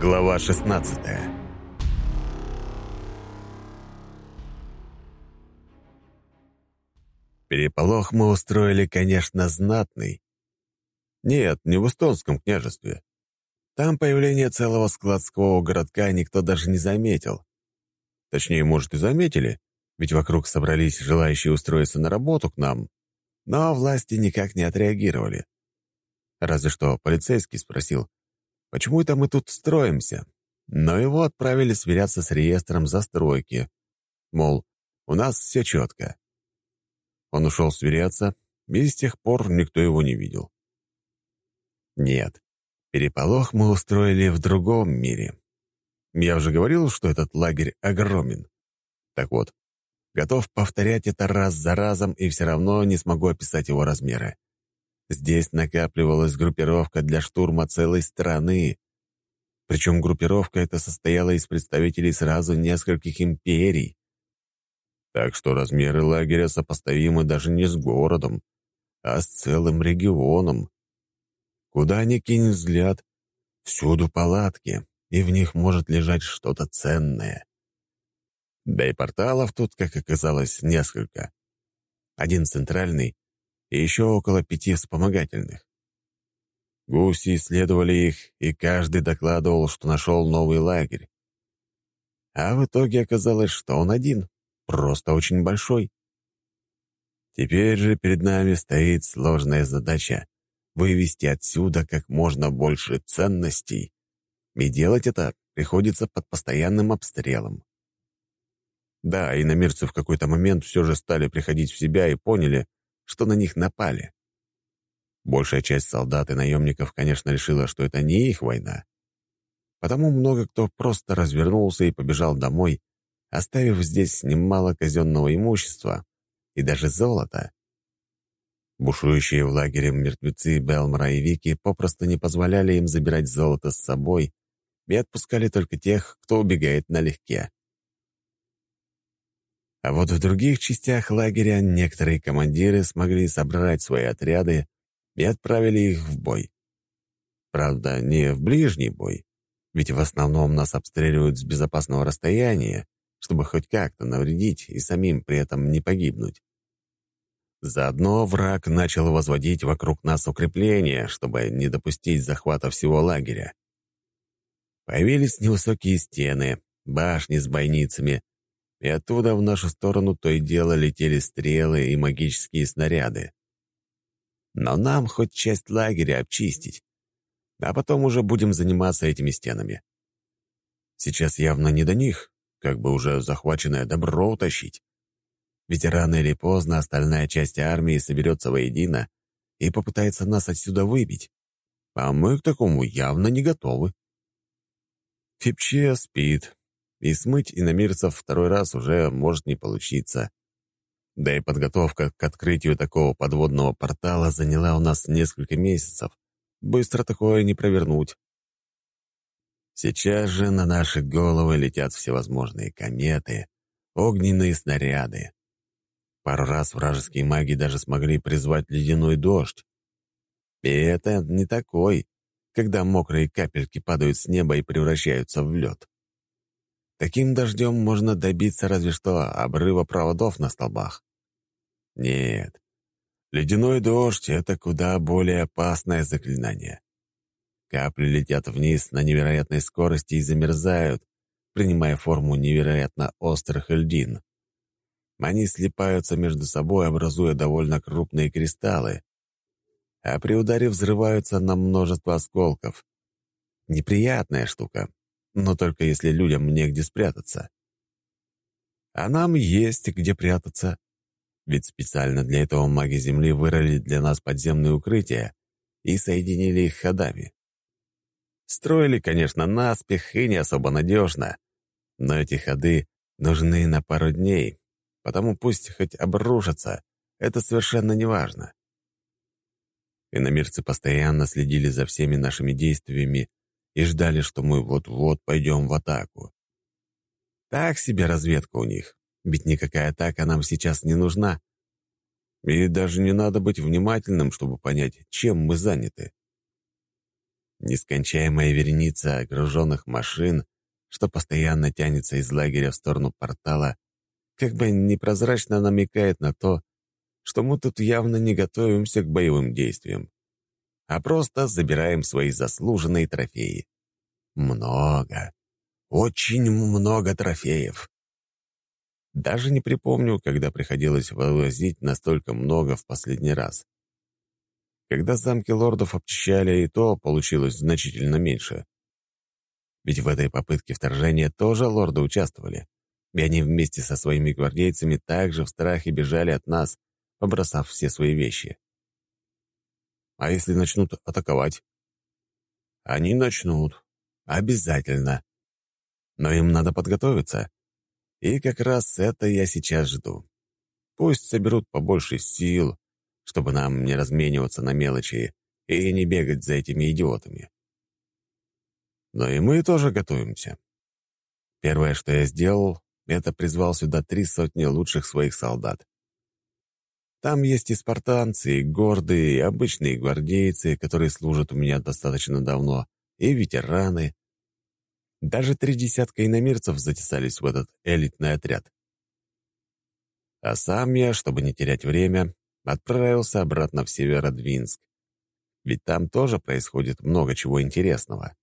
Глава 16 Переполох мы устроили, конечно, знатный. Нет, не в Эстонском княжестве. Там появление целого складского городка никто даже не заметил. Точнее, может, и заметили, ведь вокруг собрались желающие устроиться на работу к нам, но власти никак не отреагировали. Разве что полицейский спросил, почему это мы тут строимся, но его отправили сверяться с реестром застройки. Мол, у нас все четко. Он ушел сверяться, и с тех пор никто его не видел. Нет, переполох мы устроили в другом мире. Я уже говорил, что этот лагерь огромен. Так вот, готов повторять это раз за разом и все равно не смогу описать его размеры. Здесь накапливалась группировка для штурма целой страны. Причем группировка эта состояла из представителей сразу нескольких империй. Так что размеры лагеря сопоставимы даже не с городом, а с целым регионом. Куда ни кинь взгляд, всюду палатки, и в них может лежать что-то ценное. Да и порталов тут, как оказалось, несколько. Один центральный и еще около пяти вспомогательных. Гуси исследовали их, и каждый докладывал, что нашел новый лагерь. А в итоге оказалось, что он один, просто очень большой. Теперь же перед нами стоит сложная задача — вывести отсюда как можно больше ценностей. И делать это приходится под постоянным обстрелом. Да, и иномирцы в какой-то момент все же стали приходить в себя и поняли, что на них напали. Большая часть солдат и наемников, конечно, решила, что это не их война. Потому много кто просто развернулся и побежал домой, оставив здесь немало казенного имущества и даже золота. Бушующие в лагере мертвецы Белмара и Вики попросту не позволяли им забирать золото с собой и отпускали только тех, кто убегает налегке. А вот в других частях лагеря некоторые командиры смогли собрать свои отряды и отправили их в бой. Правда, не в ближний бой, ведь в основном нас обстреливают с безопасного расстояния, чтобы хоть как-то навредить и самим при этом не погибнуть. Заодно враг начал возводить вокруг нас укрепления, чтобы не допустить захвата всего лагеря. Появились невысокие стены, башни с бойницами, и оттуда в нашу сторону то и дело летели стрелы и магические снаряды. Но нам хоть часть лагеря обчистить, а потом уже будем заниматься этими стенами. Сейчас явно не до них, как бы уже захваченное добро утащить. Ведь рано или поздно остальная часть армии соберется воедино и попытается нас отсюда выбить. А мы к такому явно не готовы. Фипче спит, и смыть иномирцев второй раз уже может не получиться. Да и подготовка к открытию такого подводного портала заняла у нас несколько месяцев. Быстро такое не провернуть. Сейчас же на наши головы летят всевозможные кометы, огненные снаряды. Пару раз вражеские маги даже смогли призвать ледяной дождь. И это не такой, когда мокрые капельки падают с неба и превращаются в лед. Таким дождем можно добиться разве что обрыва проводов на столбах. Нет, ледяной дождь — это куда более опасное заклинание. Капли летят вниз на невероятной скорости и замерзают, принимая форму невероятно острых льдин. Они слипаются между собой, образуя довольно крупные кристаллы, а при ударе взрываются на множество осколков. Неприятная штука, но только если людям негде спрятаться. А нам есть где прятаться. Ведь специально для этого маги Земли вырыли для нас подземные укрытия и соединили их ходами. Строили, конечно, наспех и не особо надежно, но эти ходы нужны на пару дней, потому пусть хоть обрушатся, это совершенно не важно. Иномирцы постоянно следили за всеми нашими действиями и ждали, что мы вот-вот пойдем в атаку. Так себе разведка у них, ведь никакая атака нам сейчас не нужна. И даже не надо быть внимательным, чтобы понять, чем мы заняты. Нескончаемая вереница огруженных машин, что постоянно тянется из лагеря в сторону портала, как бы непрозрачно намекает на то, что мы тут явно не готовимся к боевым действиям, а просто забираем свои заслуженные трофеи. Много, очень много трофеев. Даже не припомню, когда приходилось вывозить настолько много в последний раз. Когда замки лордов обчищали, и то получилось значительно меньше. Ведь в этой попытке вторжения тоже лорды участвовали, и они вместе со своими гвардейцами также в страхе бежали от нас, побросав все свои вещи. А если начнут атаковать? Они начнут. Обязательно. Но им надо подготовиться. И как раз это я сейчас жду. Пусть соберут побольше сил, чтобы нам не размениваться на мелочи и не бегать за этими идиотами. Но и мы тоже готовимся. Первое, что я сделал, это призвал сюда три сотни лучших своих солдат. Там есть и спартанцы, и гордые, и обычные гвардейцы, которые служат у меня достаточно давно, и ветераны, даже три десятка иномирцев затесались в этот элитный отряд. А сам я, чтобы не терять время, отправился обратно в Северодвинск. Ведь там тоже происходит много чего интересного.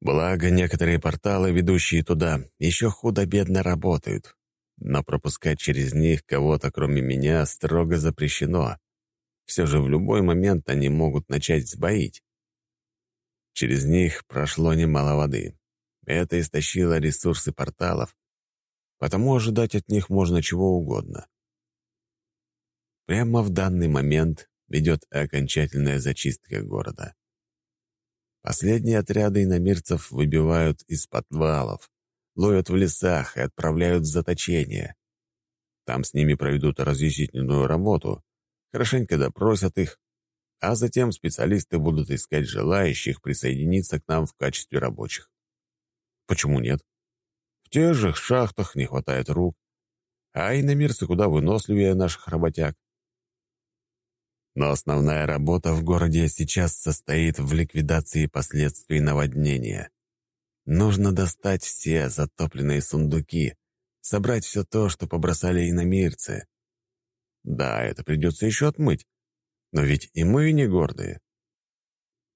Благо, некоторые порталы, ведущие туда, еще худо-бедно работают, но пропускать через них кого-то, кроме меня, строго запрещено. Все же в любой момент они могут начать сбоить. Через них прошло немало воды. Это истощило ресурсы порталов, потому ожидать от них можно чего угодно. Прямо в данный момент ведет окончательная зачистка города. Последние отряды иномирцев выбивают из подвалов, ловят в лесах и отправляют в заточение. Там с ними проведут разъяснительную работу, хорошенько допросят их, а затем специалисты будут искать желающих присоединиться к нам в качестве рабочих. Почему нет? В тех же шахтах не хватает рук, а иномирцы куда выносливее наших работяг. Но основная работа в городе сейчас состоит в ликвидации последствий наводнения. Нужно достать все затопленные сундуки, собрать все то, что побросали иномирцы. Да, это придется еще отмыть, но ведь и мы не гордые.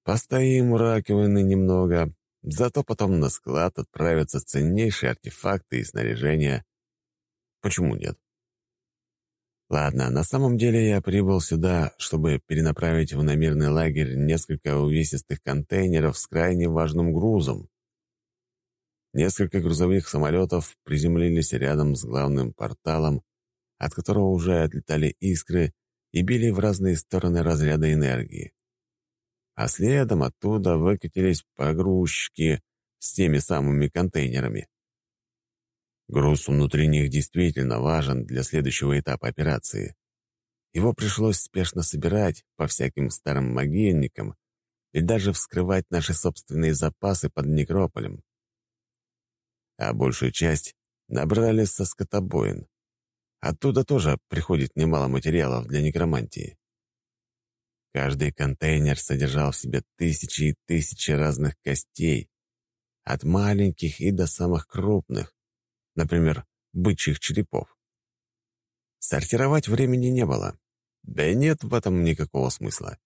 Постоим у раковины немного, зато потом на склад отправятся ценнейшие артефакты и снаряжение. Почему нет? Ладно, на самом деле я прибыл сюда, чтобы перенаправить в намирный лагерь несколько увесистых контейнеров с крайне важным грузом. Несколько грузовых самолетов приземлились рядом с главным порталом, от которого уже отлетали искры и били в разные стороны разряда энергии. А следом оттуда выкатились погрузчики с теми самыми контейнерами. Груз внутри них действительно важен для следующего этапа операции. Его пришлось спешно собирать по всяким старым могильникам и даже вскрывать наши собственные запасы под некрополем. А большую часть набрали со скотобоин. Оттуда тоже приходит немало материалов для некромантии. Каждый контейнер содержал в себе тысячи и тысячи разных костей, от маленьких и до самых крупных, например, бычьих черепов. Сортировать времени не было, да и нет в этом никакого смысла.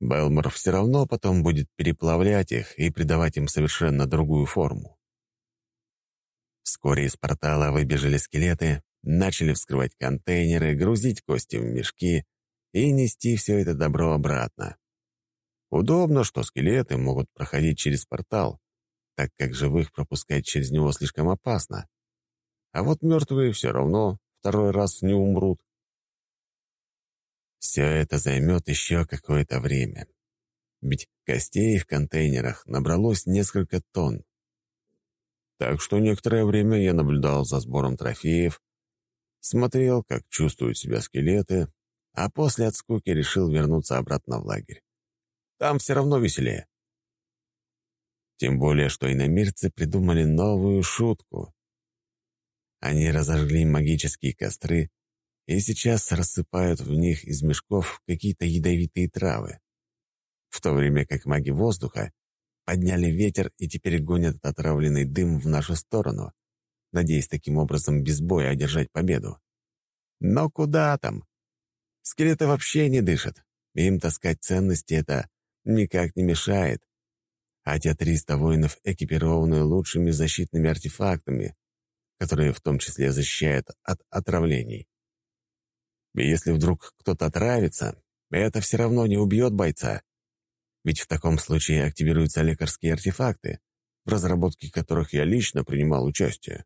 Белмор все равно потом будет переплавлять их и придавать им совершенно другую форму. Вскоре из портала выбежали скелеты, начали вскрывать контейнеры, грузить кости в мешки и нести все это добро обратно. Удобно, что скелеты могут проходить через портал, так как живых пропускать через него слишком опасно. А вот мертвые все равно второй раз не умрут. Все это займет еще какое-то время. Ведь костей в контейнерах набралось несколько тонн. Так что некоторое время я наблюдал за сбором трофеев, смотрел, как чувствуют себя скелеты, а после от скуки решил вернуться обратно в лагерь. Там все равно веселее. Тем более, что иномирцы придумали новую шутку. Они разожгли магические костры и сейчас рассыпают в них из мешков какие-то ядовитые травы. в то время как маги воздуха подняли ветер и теперь гонят отравленный дым в нашу сторону, надеясь таким образом без боя одержать победу. Но куда там? Скелеты вообще не дышат. Им таскать ценности это никак не мешает. А те триста воинов экипированы лучшими защитными артефактами, которые в том числе защищают от отравлений. И если вдруг кто-то отравится, это все равно не убьет бойца. Ведь в таком случае активируются лекарские артефакты, в разработке которых я лично принимал участие.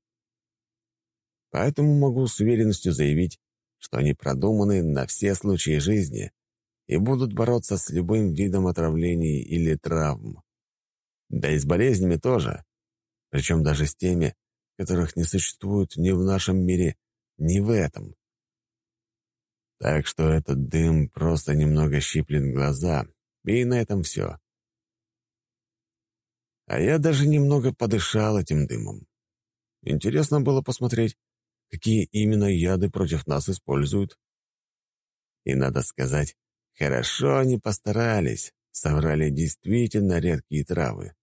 Поэтому могу с уверенностью заявить, что они продуманы на все случаи жизни и будут бороться с любым видом отравлений или травм. Да и с болезнями тоже, причем даже с теми, которых не существует ни в нашем мире, ни в этом. Так что этот дым просто немного щиплет глаза, и на этом все. А я даже немного подышал этим дымом. Интересно было посмотреть, какие именно яды против нас используют. И надо сказать, хорошо они постарались, соврали действительно редкие травы.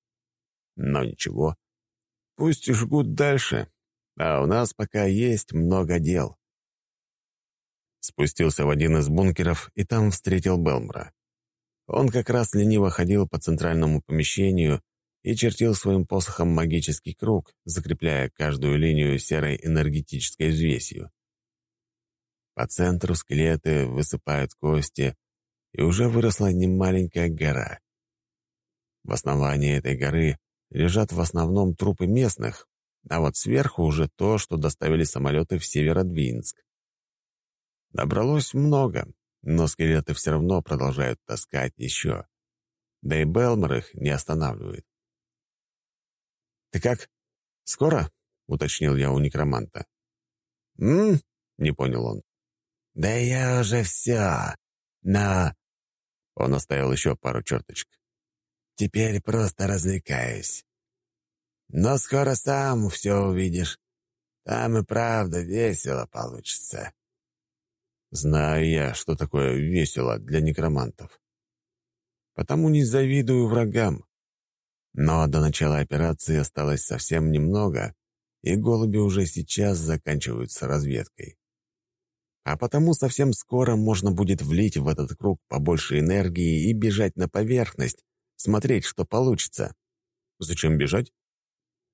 Но ничего, пусть жгут дальше, а у нас пока есть много дел. Спустился в один из бункеров и там встретил Белмра. Он как раз лениво ходил по центральному помещению и чертил своим посохом магический круг, закрепляя каждую линию серой энергетической взвесью. По центру скелеты высыпают кости, и уже выросла немаленькая гора. В основании этой горы лежат в основном трупы местных, а вот сверху уже то, что доставили самолеты в Северодвинск. Набралось много, но скелеты все равно продолжают таскать еще. Да и Белмор их не останавливает. «Ты как? Скоро?» — уточнил я у некроманта. «М?» — не понял он. «Да я уже все. Но...» Он оставил еще пару черточек. «Теперь просто развлекаюсь. Но скоро сам все увидишь. Там и правда весело получится». Знаю я, что такое весело для некромантов. Потому не завидую врагам. Но до начала операции осталось совсем немного, и голуби уже сейчас заканчиваются разведкой. А потому совсем скоро можно будет влить в этот круг побольше энергии и бежать на поверхность, смотреть, что получится. Зачем бежать?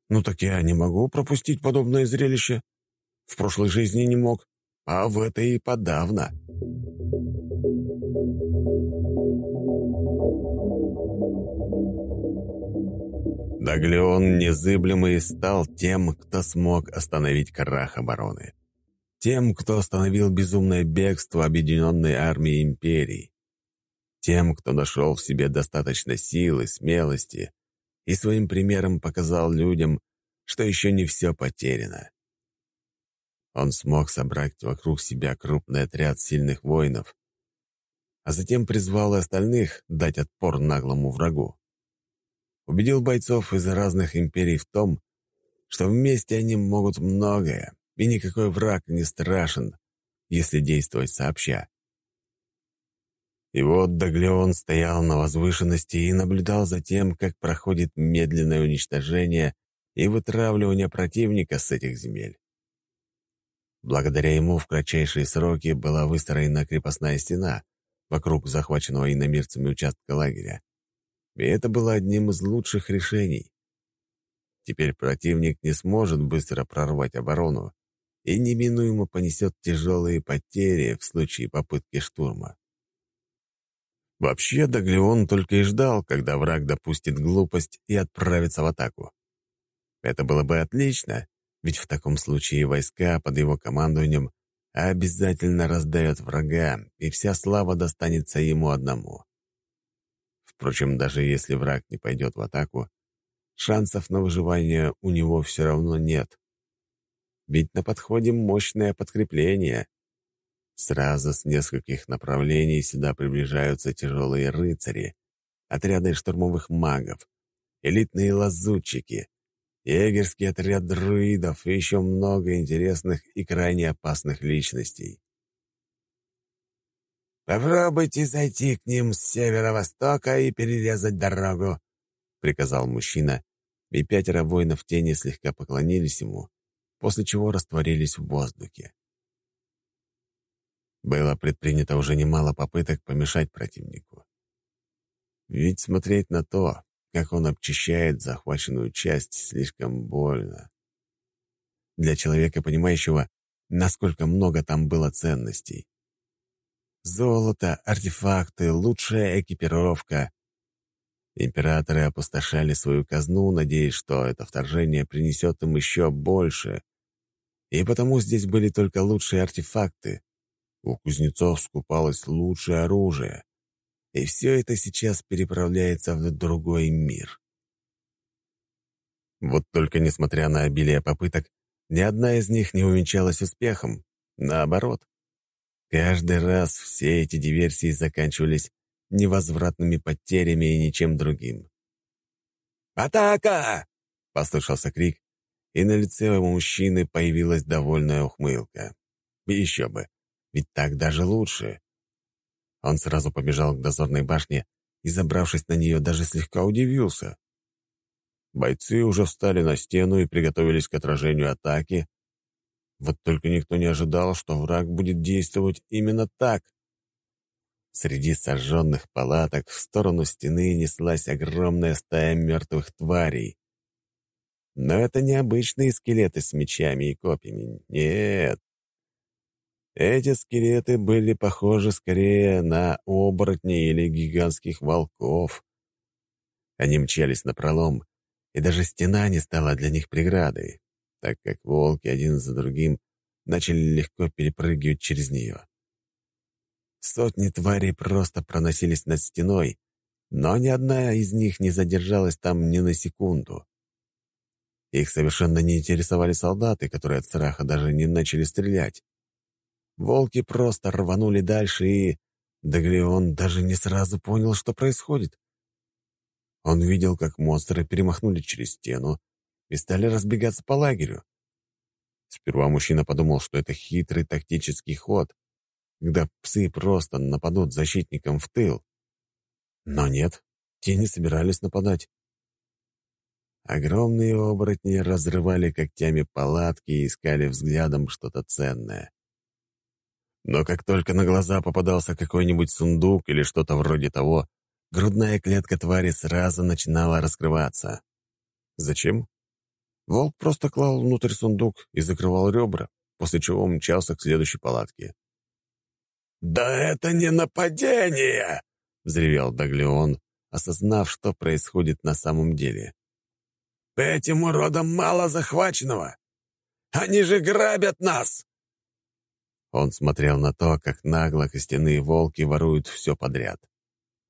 Ну так я не могу пропустить подобное зрелище. В прошлой жизни не мог а в этой и подавно. Даглеон незыблемый стал тем, кто смог остановить крах обороны. Тем, кто остановил безумное бегство объединенной армии империи. Тем, кто нашел в себе достаточно силы, смелости и своим примером показал людям, что еще не все потеряно. Он смог собрать вокруг себя крупный отряд сильных воинов, а затем призвал и остальных дать отпор наглому врагу. Убедил бойцов из разных империй в том, что вместе они могут многое, и никакой враг не страшен, если действовать сообща. И вот Даглеон стоял на возвышенности и наблюдал за тем, как проходит медленное уничтожение и вытравливание противника с этих земель. Благодаря ему в кратчайшие сроки была выстроена крепостная стена вокруг захваченного иномирцами участка лагеря. И это было одним из лучших решений. Теперь противник не сможет быстро прорвать оборону и неминуемо понесет тяжелые потери в случае попытки штурма. Вообще, Даглеон только и ждал, когда враг допустит глупость и отправится в атаку. Это было бы отлично, ведь в таком случае войска под его командованием обязательно раздают врага, и вся слава достанется ему одному. Впрочем, даже если враг не пойдет в атаку, шансов на выживание у него все равно нет. Ведь на подходе мощное подкрепление. Сразу с нескольких направлений сюда приближаются тяжелые рыцари, отряды штурмовых магов, элитные лазутчики, егерский отряд друидов и еще много интересных и крайне опасных личностей. «Попробуйте зайти к ним с северо-востока и перерезать дорогу», — приказал мужчина, и пятеро воинов тени слегка поклонились ему, после чего растворились в воздухе. Было предпринято уже немало попыток помешать противнику. Ведь смотреть на то, как он обчищает захваченную часть, слишком больно. Для человека, понимающего, насколько много там было ценностей. Золото, артефакты, лучшая экипировка. Императоры опустошали свою казну, надеясь, что это вторжение принесет им еще больше. И потому здесь были только лучшие артефакты. У кузнецов скупалось лучшее оружие. И все это сейчас переправляется в другой мир. Вот только несмотря на обилие попыток, ни одна из них не увенчалась успехом. Наоборот. Каждый раз все эти диверсии заканчивались невозвратными потерями и ничем другим. «Атака!» — послышался крик, и на лице у мужчины появилась довольная ухмылка. Еще бы, ведь так даже лучше. Он сразу побежал к дозорной башне и, забравшись на нее, даже слегка удивился. Бойцы уже встали на стену и приготовились к отражению атаки. Вот только никто не ожидал, что враг будет действовать именно так. Среди сожженных палаток в сторону стены неслась огромная стая мертвых тварей. Но это не обычные скелеты с мечами и копьями. Нет, эти скелеты были похожи скорее на оборотней или гигантских волков. Они мчались напролом, и даже стена не стала для них преградой, так как волки один за другим начали легко перепрыгивать через нее. Сотни тварей просто проносились над стеной, но ни одна из них не задержалась там ни на секунду. Их совершенно не интересовали солдаты, которые от страха даже не начали стрелять. Волки просто рванули дальше, и Даглион даже не сразу понял, что происходит. Он видел, как монстры перемахнули через стену и стали разбегаться по лагерю. Сперва мужчина подумал, что это хитрый тактический ход, когда псы просто нападут защитникам в тыл. Но нет, те не собирались нападать. Огромные оборотни разрывали когтями палатки и искали взглядом что-то ценное. Но как только на глаза попадался какой-нибудь сундук или что-то вроде того, грудная клетка твари сразу начинала раскрываться. Зачем? Волк просто клал внутрь сундук и закрывал ребра, после чего мчался к следующей палатке. «Да это не нападение!» — взревел Даглеон, осознав, что происходит на самом деле. «Этим уродам мало захваченного! Они же грабят нас!» Он смотрел на то, как нагло костяные волки воруют все подряд.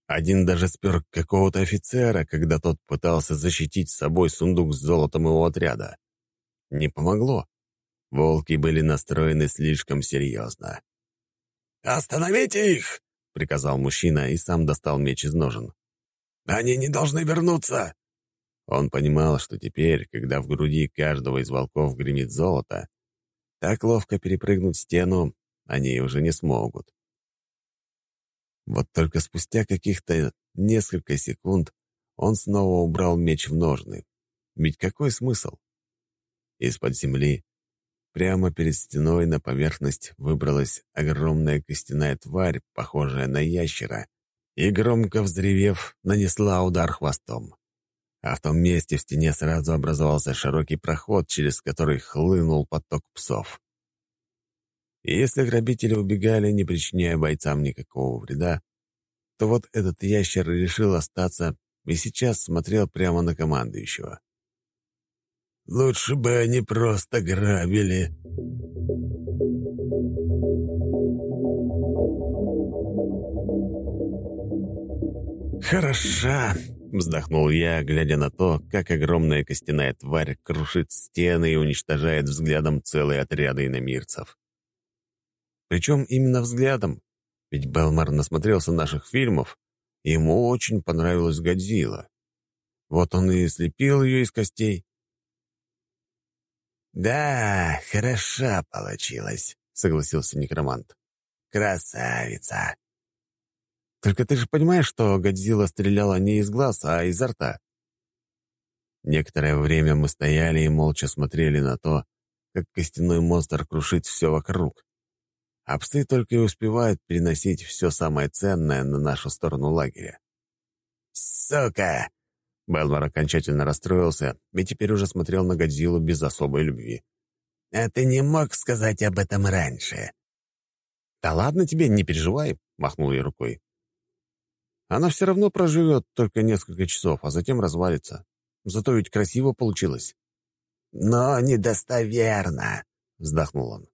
Один даже спер какого-то офицера, когда тот пытался защитить с собой сундук с золотом его отряда. Не помогло. Волки были настроены слишком серьезно. «Остановите их!» — приказал мужчина и сам достал меч из ножен. «Они не должны вернуться!» Он понимал, что теперь, когда в груди каждого из волков гремит золото, так ловко перепрыгнуть стену они уже не смогут. Вот только спустя каких-то несколько секунд он снова убрал меч в ножны. Ведь какой смысл? Из-под земли, прямо перед стеной на поверхность выбралась огромная костяная тварь, похожая на ящера, и, громко взревев, нанесла удар хвостом. А в том месте в стене сразу образовался широкий проход, через который хлынул поток псов. И если грабители убегали, не причиняя бойцам никакого вреда, то вот этот ящер решил остаться и сейчас смотрел прямо на командующего. «Лучше бы они просто грабили», «Хороша!» — вздохнул я, глядя на то, как огромная костяная тварь крушит стены и уничтожает взглядом целые отряды иномирцев. Причем именно взглядом. Ведь Белмар насмотрелся наших фильмов, и ему очень понравилась Годзилла. Вот он и слепил ее из костей. «Да, хороша получилась», — согласился некромант. «Красавица! Только ты же понимаешь, что Годзилла стреляла не из глаз, а изо рта. Некоторое время мы стояли и молча смотрели на то, как костяной монстр крушит все вокруг. А псы только и успевают переносить все самое ценное на нашу сторону лагеря. «Сука!» Белмар окончательно расстроился и теперь уже смотрел на Годзиллу без особой любви. «А ты не мог сказать об этом раньше?» «Да ладно тебе, не переживай», — махнул я рукой. «Она все равно проживет только несколько часов, а затем развалится. Зато ведь красиво получилось». «Но недостоверно», — вздохнул он.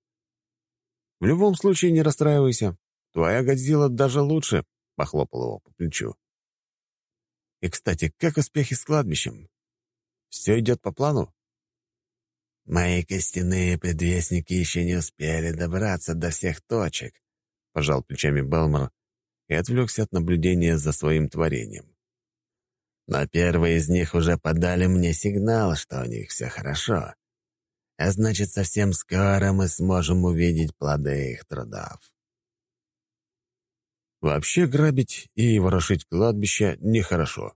«В любом случае не расстраивайся. Твоя Годзилла даже лучше», — похлопал его по плечу. «И, кстати, как успехи с кладбищем? Все идет по плану?» «Мои костяные предвестники еще не успели добраться до всех точек», — пожал плечами Белмор и отвлекся от наблюдения за своим творением. «Но первые из них уже подали мне сигнал, что у них все хорошо. А значит, совсем скоро мы сможем увидеть плоды их трудов». Вообще грабить и ворошить кладбище нехорошо.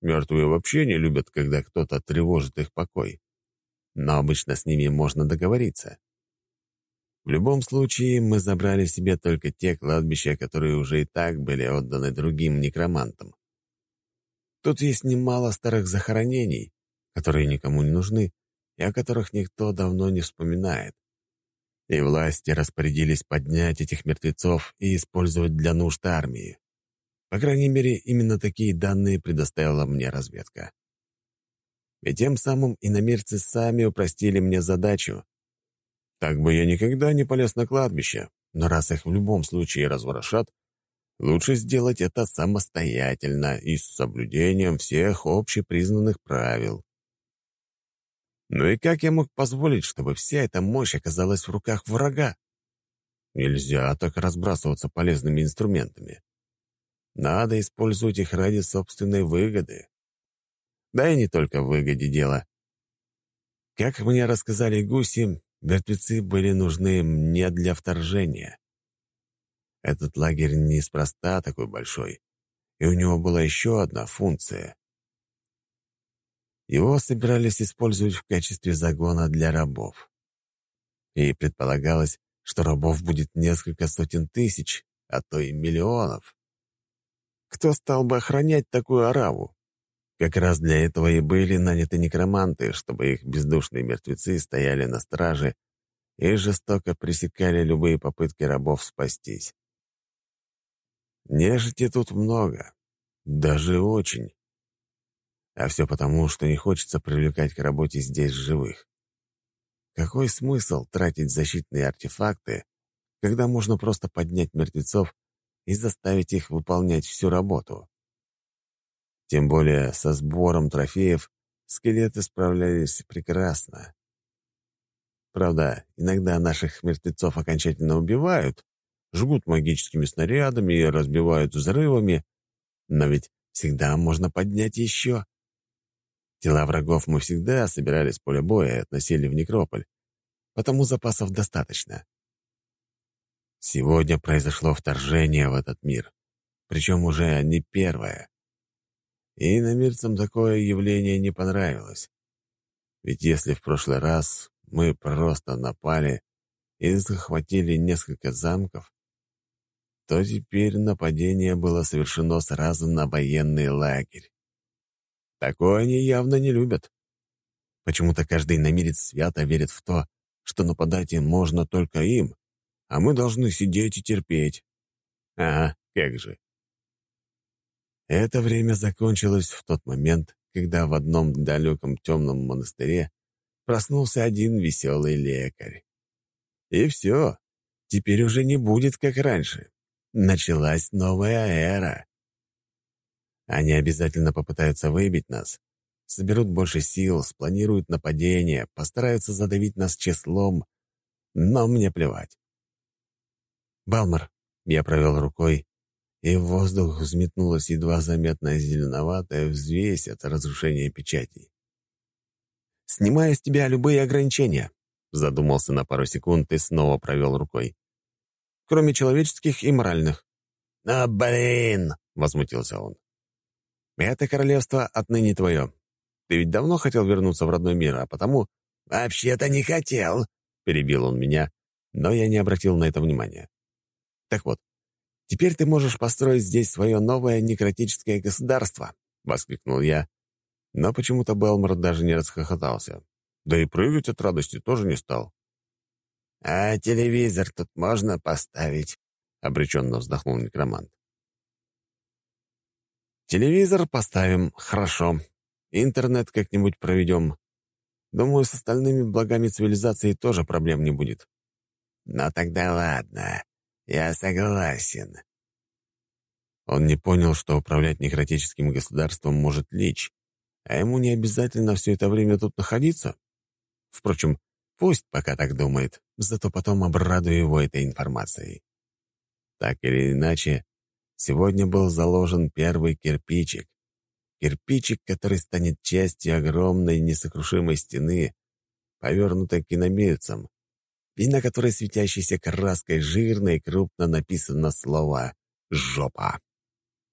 Мертвые вообще не любят, когда кто-то тревожит их покой но обычно с ними можно договориться. В любом случае, мы забрали себе только те кладбища, которые уже и так были отданы другим некромантам. Тут есть немало старых захоронений, которые никому не нужны и о которых никто давно не вспоминает. И власти распорядились поднять этих мертвецов и использовать для нужд армии. По крайней мере, именно такие данные предоставила мне разведка. И тем самым иномирцы сами упростили мне задачу. Так бы я никогда не полез на кладбище, но раз их в любом случае разворошат, лучше сделать это самостоятельно и с соблюдением всех общепризнанных правил. Ну и как я мог позволить, чтобы вся эта мощь оказалась в руках врага? Нельзя так разбрасываться полезными инструментами. Надо использовать их ради собственной выгоды. Да и не только в выгоде дело. Как мне рассказали гуси, мертвецы были нужны мне для вторжения. Этот лагерь неспроста такой большой, и у него была еще одна функция. Его собирались использовать в качестве загона для рабов. И предполагалось, что рабов будет несколько сотен тысяч, а то и миллионов. Кто стал бы охранять такую ораву? Как раз для этого и были наняты некроманты, чтобы их бездушные мертвецы стояли на страже и жестоко пресекали любые попытки рабов спастись. Нежити тут много, даже очень. А все потому, что не хочется привлекать к работе здесь живых. Какой смысл тратить защитные артефакты, когда можно просто поднять мертвецов и заставить их выполнять всю работу? Тем более со сбором трофеев скелеты справлялись прекрасно. Правда, иногда наших мертвецов окончательно убивают, жгут магическими снарядами и разбивают взрывами, но ведь всегда можно поднять еще. Тела врагов мы всегда собирали с поля боя и относили в некрополь, потому запасов достаточно. Сегодня произошло вторжение в этот мир, причем уже не первое. И иномирцам такое явление не понравилось. Ведь если в прошлый раз мы просто напали и захватили несколько замков, то теперь нападение было совершено сразу на военный лагерь. Такое они явно не любят. Почему-то каждый намерец свято верит в то, что нападать им можно только им, а мы должны сидеть и терпеть. Ага, как же. Это время закончилось в тот момент, когда в одном далеком темном монастыре проснулся один веселый лекарь. И все, теперь уже не будет, как раньше. Началась новая эра. Они обязательно попытаются выбить нас, соберут больше сил, спланируют нападение, постараются задавить нас числом, но мне плевать. «Балмар», — я провел рукой, и в воздух взметнулась едва заметная зеленоватая взвесь от разрушения печатей. «Снимаю с тебя любые ограничения», — задумался на пару секунд и снова провел рукой. «Кроме человеческих и моральных. «Ну, блин!» — возмутился он. «Это королевство отныне твое. Ты ведь давно хотел вернуться в родной мир, а потому...» «Вообще-то не хотел», — перебил он меня, но я не обратил на это внимания. «Так вот, теперь ты можешь построить здесь свое новое некротическое государство», — воскликнул я, но почему-то Белмор даже не расхохотался. Да и прыгать от радости тоже не стал. «А телевизор тут можно поставить?» — обреченно вздохнул некромант. «Телевизор поставим, хорошо. Интернет как-нибудь проведем. Думаю, с остальными благами цивилизации тоже проблем не будет». «Ну тогда ладно, я согласен». Он не понял, что управлять некротическим государством может Лич, а ему не обязательно все это время тут находиться. Впрочем, пусть пока так думает, зато потом обрадую его этой информацией. Так или иначе, сегодня был заложен первый кирпичик. Кирпичик, который станет частью огромной несокрушимой стены, повернутой киномельцем, и на которой светящейся краской жирно и крупно написано слово «жопа».